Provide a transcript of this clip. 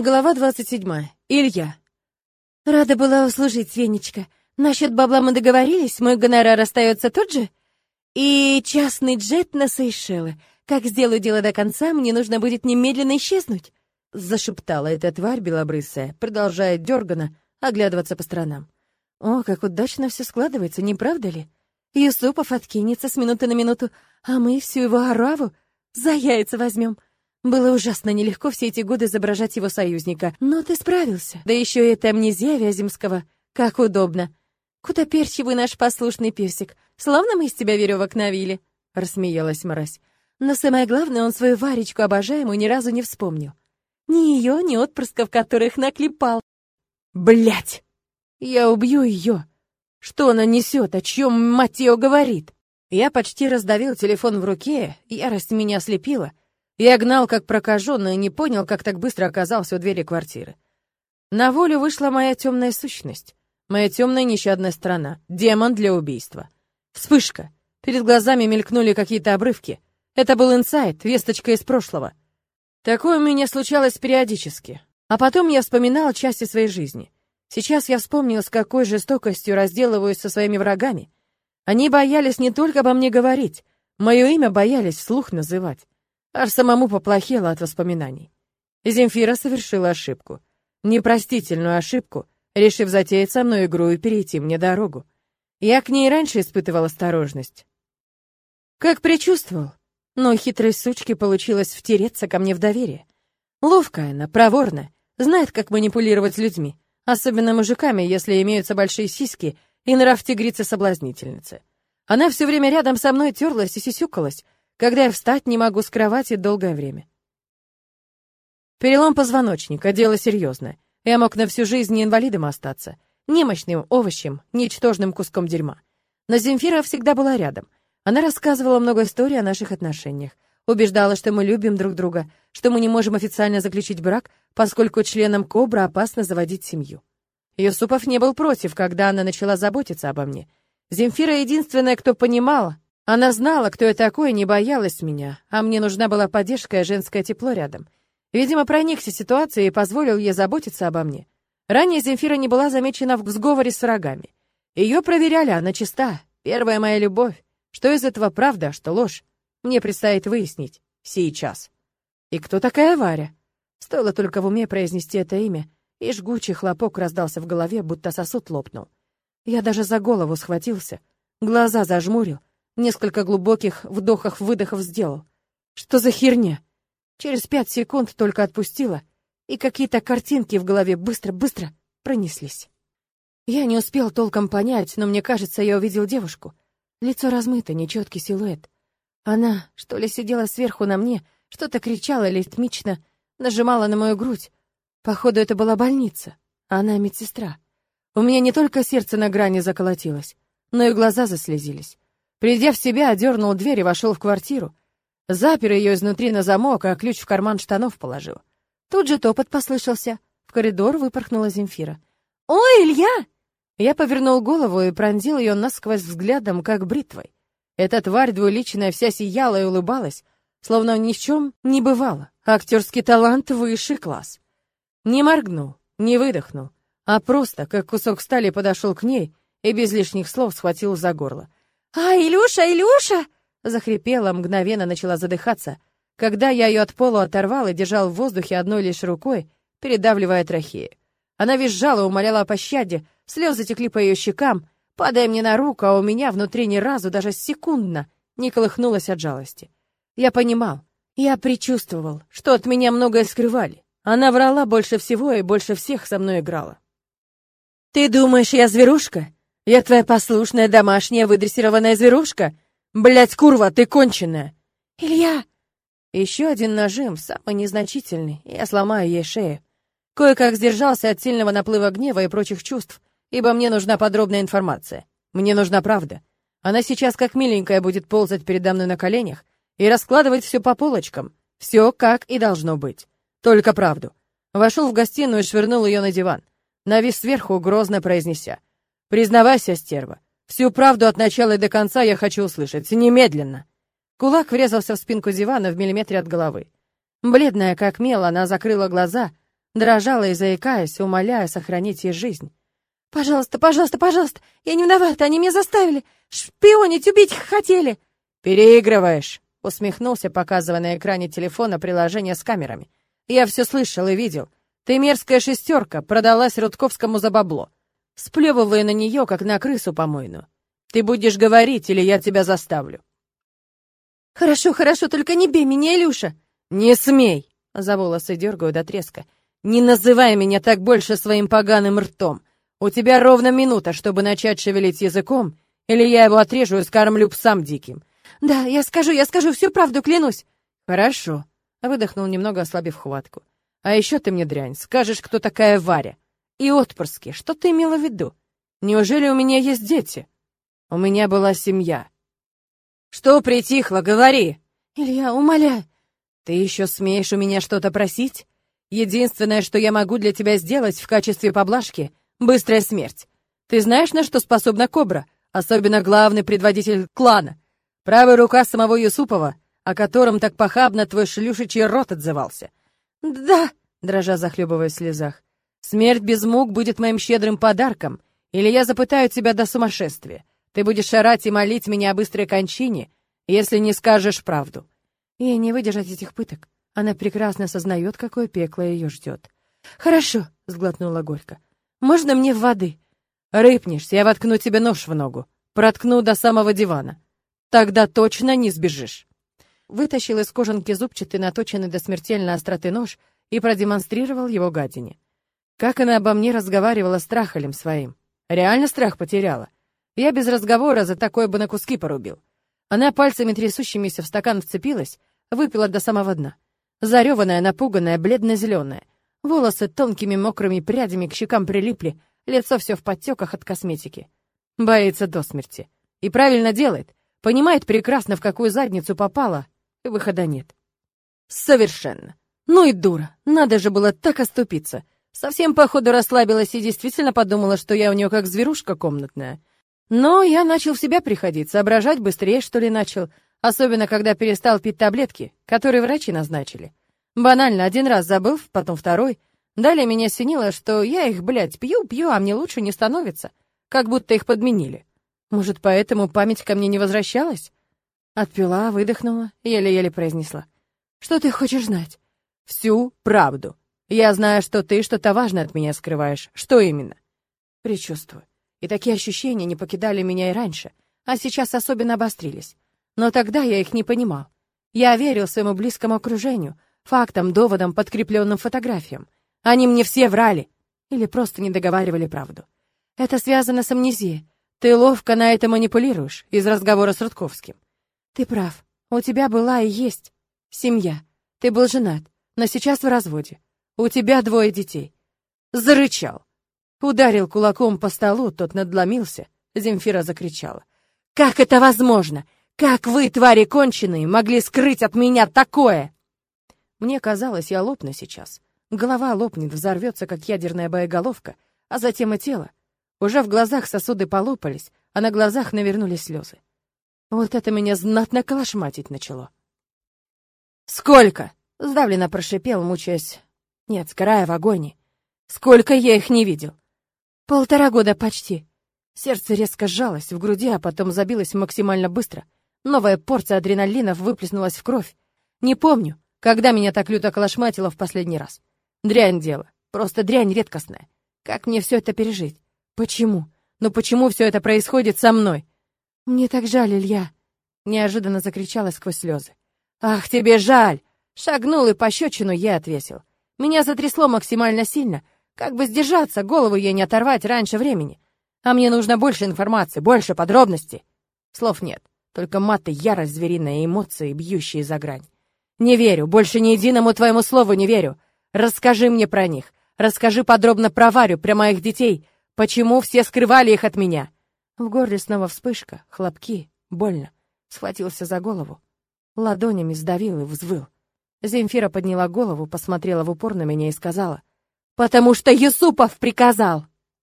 Глава 27. Илья. Рада была услужить, Венечка. Насчет бабла мы договорились, мой гонорар остается тот же. И частный джет на Сейшелы. Как сделаю дело до конца, мне нужно будет немедленно исчезнуть. Зашептала эта тварь белобрысая, продолжая дергано оглядываться по сторонам. О, как удачно все складывается, не правда ли? Юсупов откинется с минуты на минуту, а мы всю его ораву за яйца возьмем. Было ужасно нелегко все эти годы изображать его союзника, но ты справился. Да еще и эта амнезия Вяземского. Как удобно. Куда перчивый наш послушный персик. Словно мы из тебя веревок навили. Рассмеялась мразь. Но самое главное, он свою Варечку обожаемую ни разу не вспомнил. Ни ее, ни отпрысков, которых наклепал. Блять! Я убью ее. Что она несет, о чем мать ее говорит? Я почти раздавил телефон в руке, ярость меня ослепила. Я гнал как прокаженный и не понял, как так быстро оказался у двери квартиры. На волю вышла моя темная сущность, моя темная нещадная сторона, демон для убийства. Вспышка. Перед глазами мелькнули какие-то обрывки. Это был инсайт, весточка из прошлого. Такое у меня случалось периодически. А потом я вспоминал части своей жизни. Сейчас я вспомнил, с какой жестокостью разделываюсь со своими врагами. Они боялись не только обо мне говорить, мое имя боялись вслух называть. Аж самому поплохело от воспоминаний. Земфира совершила ошибку. Непростительную ошибку, решив затеять со мной игру и перейти мне дорогу. Я к ней раньше испытывал осторожность. Как предчувствовал, но хитрой сучки получилось втереться ко мне в доверие. Ловкая она, проворная, знает, как манипулировать людьми, особенно мужиками, если имеются большие сиськи и нрав тигрицы-соблазнительницы. Она все время рядом со мной терлась и сисюкалась, когда я встать не могу с кровати долгое время. Перелом позвоночника, дело серьезное. Я мог на всю жизнь инвалидом остаться, немощным овощем, ничтожным куском дерьма. Но Земфира всегда была рядом. Она рассказывала много историй о наших отношениях, убеждала, что мы любим друг друга, что мы не можем официально заключить брак, поскольку членам Кобра опасно заводить семью. Юсупов не был против, когда она начала заботиться обо мне. Земфира единственная, кто понимала, она знала, кто я такой, и не боялась меня, а мне нужна была поддержка и женское тепло рядом. Видимо, проникся ситуацией и позволил ей заботиться обо мне. Ранее Земфира не была замечена в сговоре с врагами. Ее проверяли, она чиста, первая моя любовь. Что из этого правда, а что ложь? Мне предстоит выяснить. Сейчас. И кто такая Варя? Стоило только в уме произнести это имя, и жгучий хлопок раздался в голове, будто сосуд лопнул. Я даже за голову схватился, глаза зажмурил, Несколько глубоких вдохов-выдохов сделал. Что за херня? Через пять секунд только отпустила, и какие-то картинки в голове быстро-быстро пронеслись. Я не успел толком понять, но мне кажется, я увидел девушку. Лицо размыто, нечеткий силуэт. Она, что ли, сидела сверху на мне, что-то кричала ритмично, нажимала на мою грудь. Походу, это была больница, а она медсестра. У меня не только сердце на грани заколотилось, но и глаза заслезились. Придя в себя, одернул дверь и вошел в квартиру. Запер ее изнутри на замок, а ключ в карман штанов положил. Тут же топот послышался. В коридор выпорхнула Земфира. «Ой, Илья!» Я повернул голову и пронзил ее насквозь взглядом, как бритвой. Эта тварь двуличная вся сияла и улыбалась, словно ни в чем не бывало. Актерский талант — высший класс. Не моргнул, не выдохнул, а просто, как кусок стали, подошел к ней и без лишних слов схватил за горло. «А, Илюша, Илюша!» Захрипела, мгновенно начала задыхаться, когда я ее от пола оторвал и держал в воздухе одной лишь рукой, передавливая трахею. Она визжала, умоляла о пощаде, слезы текли по ее щекам, падая мне на руку, а у меня внутри ни разу, даже секундно, не колыхнулась от жалости. Я понимал, я предчувствовал, что от меня многое скрывали. Она врала больше всего и больше всех со мной играла. «Ты думаешь, я зверушка?» Я твоя послушная домашняя выдрессированная зверушка? Блять, курва, ты конченая!» «Илья!» Еще один нажим, самый незначительный, и я сломаю ей шею. Кое-как сдержался от сильного наплыва гнева и прочих чувств, ибо мне нужна подробная информация. Мне нужна правда. Она сейчас как миленькая будет ползать передо мной на коленях и раскладывать все по полочкам. Все как и должно быть. Только правду. Вошел в гостиную и швырнул ее на диван. Навис сверху, грозно произнеся. Признавайся, стерва. Всю правду от начала и до конца я хочу услышать. Немедленно. Кулак врезался в спинку дивана в миллиметре от головы. Бледная, как мел, она закрыла глаза, дрожала и заикаясь, умоляя сохранить ей жизнь. «Пожалуйста, пожалуйста, пожалуйста, я не виновата, они меня заставили, шпионить, убить хотели!» «Переигрываешь!» — усмехнулся, показывая на экране телефона приложение с камерами. «Я все слышал и видел. Ты мерзкая шестерка, продалась Рудковскому за бабло. Сплевывая на нее, как на крысу помойную. Ты будешь говорить, или я тебя заставлю?» «Хорошо, хорошо, только не бей меня, Илюша!» «Не смей!» — за волосы дергаю до треска. «Не называй меня так больше своим поганым ртом. У тебя ровно минута, чтобы начать шевелить языком, или я его отрежу и скормлю псам диким. Да, я скажу, я скажу всю правду, клянусь. Хорошо. Выдохнул немного, ослабив хватку. А еще ты мне дрянь, скажешь, кто такая Варя. И отпрыски, что ты имела в виду? Неужели у меня есть дети? У меня была семья. Что притихло, говори. Илья, умоляю. Ты еще смеешь у меня что-то просить? Единственное, что я могу для тебя сделать в качестве поблажки — быстрая смерть. Ты знаешь, на что способна Кобра? Особенно главный предводитель клана. Правая рука самого Юсупова, о котором так похабно твой шлюшечий рот отзывался. Да, дрожа захлебываясь в слезах. Смерть без мук будет моим щедрым подарком, или я запытаю тебя до сумасшествия. Ты будешь орать и молить меня о быстрой кончине, если не скажешь правду. Ей не выдержать этих пыток. Она прекрасно сознает, какое пекло ее ждет. «Хорошо», — сглотнула горько. «Можно мне воды?» «Рыпнешься, я воткну тебе нож в ногу. Проткну до самого дивана. Тогда точно не сбежишь. Вытащил из кожанки зубчатый, наточенный до смертельной остроты нож и продемонстрировал его гадине. Как она обо мне разговаривала с трахалем своим. Реально страх потеряла. Я без разговора за такое бы на куски порубил. Она пальцами трясущимися в стакан вцепилась, выпила до самого дна. Зареванная, напуганная, бледно-зеленая. Волосы тонкими мокрыми прядями к щекам прилипли, лицо все в подтеках от косметики. Боится до смерти. И правильно делает. Понимает прекрасно, в какую задницу попала, выхода нет. Совершенно. Ну и дура. Надо же было так оступиться. Совсем, походу, расслабилась и действительно подумала, что я у нее как зверушка комнатная. Но я начал в себя приходить, соображать быстрее, что ли, начал. Особенно, когда перестал пить таблетки, которые врачи назначили. Банально, один раз забыл, потом второй. Далее меня синило, что я их, блядь, пью, пью, а мне лучше не становится. Как будто их подменили. Может, поэтому память ко мне не возвращалась? Отпила, выдохнула, еле-еле произнесла. Что ты хочешь знать? Всю правду. Я знаю, что ты что-то важное от меня скрываешь. Что именно? Причувствую. И такие ощущения не покидали меня и раньше, а сейчас особенно обострились. Но тогда я их не понимал. Я верил своему близкому окружению, фактам, доводам, подкрепленным фотографиям. Они мне все врали или просто не договаривали правду. Это связано с амнезией. Ты ловко на это манипулируешь из разговора с Рудковским. Ты прав. У тебя была и есть семья. Ты был женат, но сейчас в разводе. У тебя двое детей. Зарычал. Ударил кулаком по столу, тот надломился. Земфира закричала. «Как это возможно? Как вы, твари конченые, могли скрыть от меня такое?» Мне казалось, я лопну сейчас. Голова лопнет, взорвется, как ядерная боеголовка, а затем и тело. Уже в глазах сосуды полопались, а на глазах навернулись слезы. Вот это меня знатно колошматить начало. «Сколько?» — сдавленно прошипел, мучаясь. Нет, сгорая в агонии. «Сколько я их не видел?» «Полтора года почти». Сердце резко сжалось в груди, а потом забилось максимально быстро. Новая порция адреналинов выплеснулась в кровь. Не помню, когда меня так люто колошматило в последний раз. Дрянь дело, просто дрянь редкостная. Как мне все это пережить? Почему? Ну почему все это происходит со мной? Мне так жаль, Илья, неожиданно закричала сквозь слезы. Ах, тебе жаль! Шагнул и пощечину я отвесил. Меня затрясло максимально сильно. Как бы сдержаться, голову ей не оторвать раньше времени. А мне нужно больше информации, больше подробностей. Слов нет, только маты, ярость звериная, эмоции, бьющие за грань. Не верю, больше ни единому твоему слову не верю. Расскажи мне про них. Расскажи подробно про Варю, про моих детей, Почему все скрывали их от меня? В горле снова вспышка, хлопки, больно. Схватился за голову. Ладонями сдавил и взвыл. Земфира подняла голову, посмотрела в упор на меня и сказала. «Потому что Юсупов приказал!»